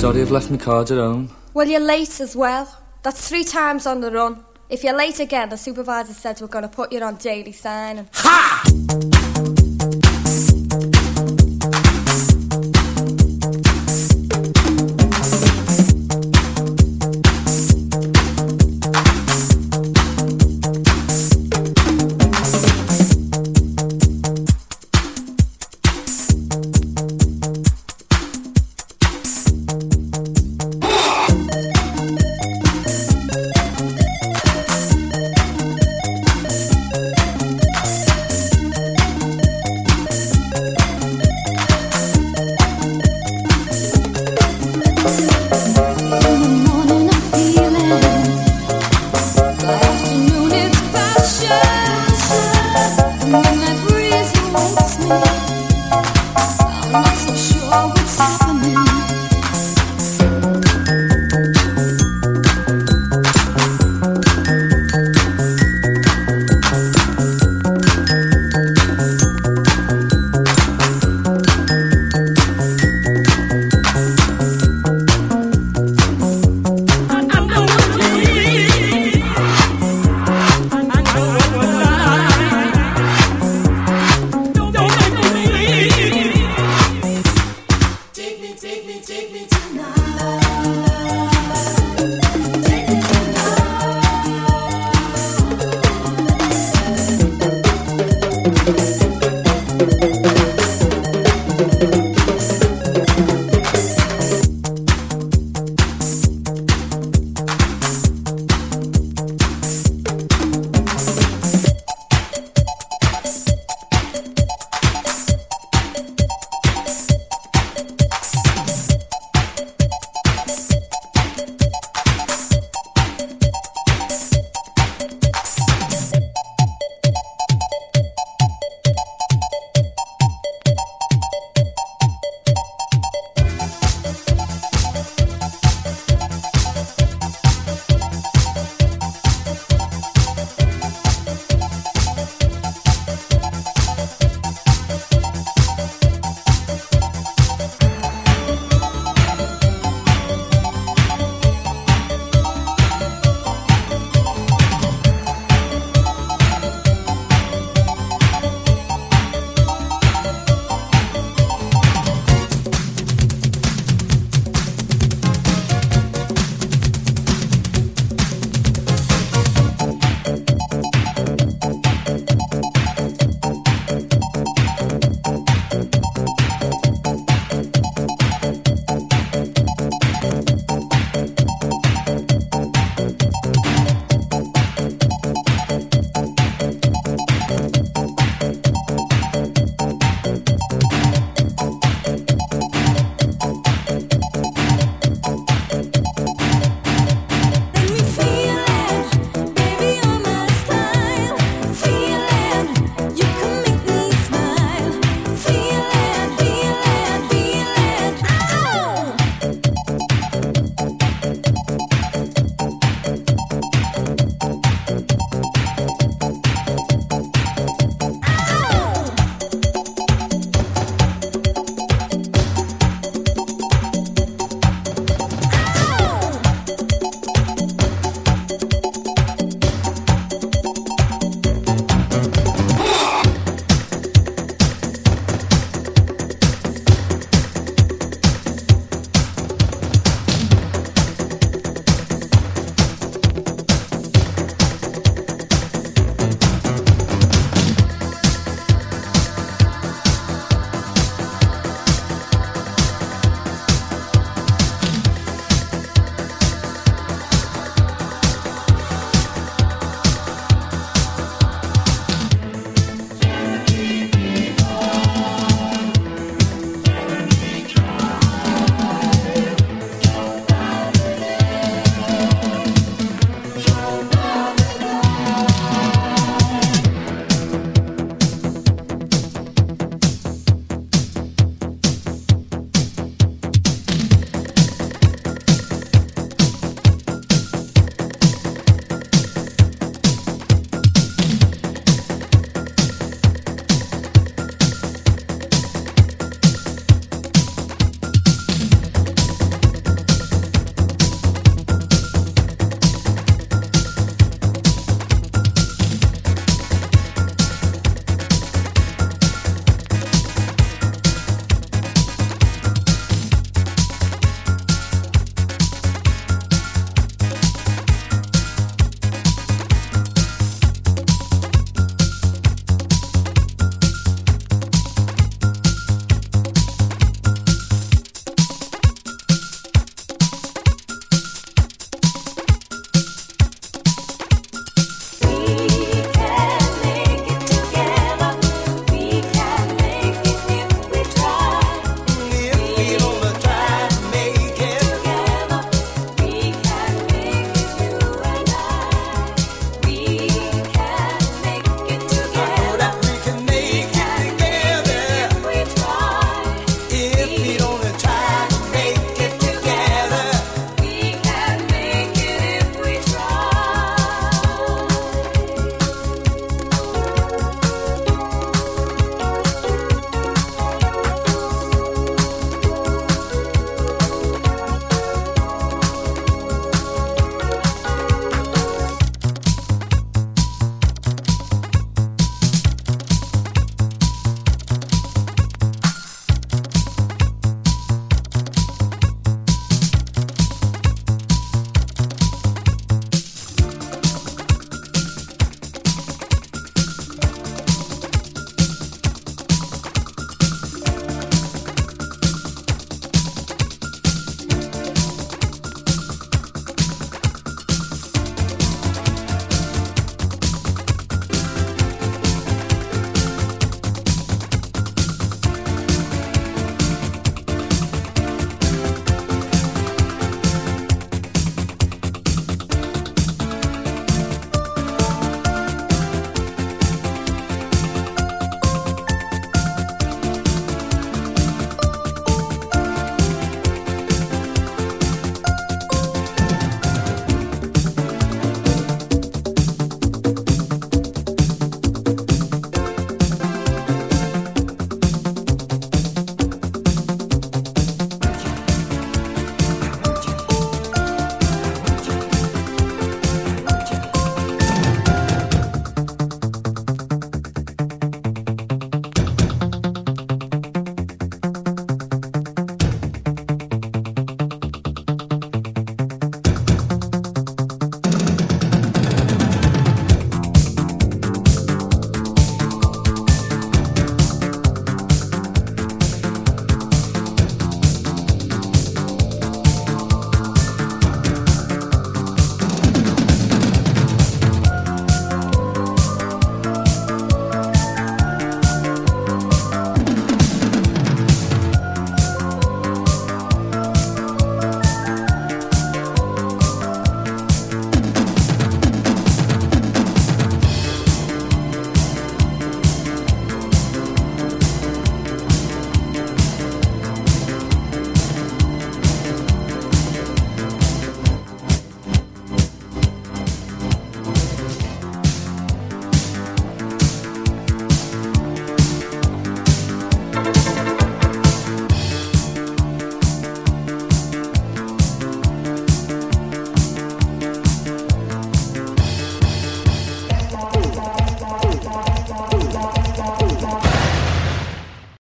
sorry I've left my card at home. Well, you're late as well. That's three times on the run. If you're late again, the supervisor said we're going to put you on daily signing. Ha!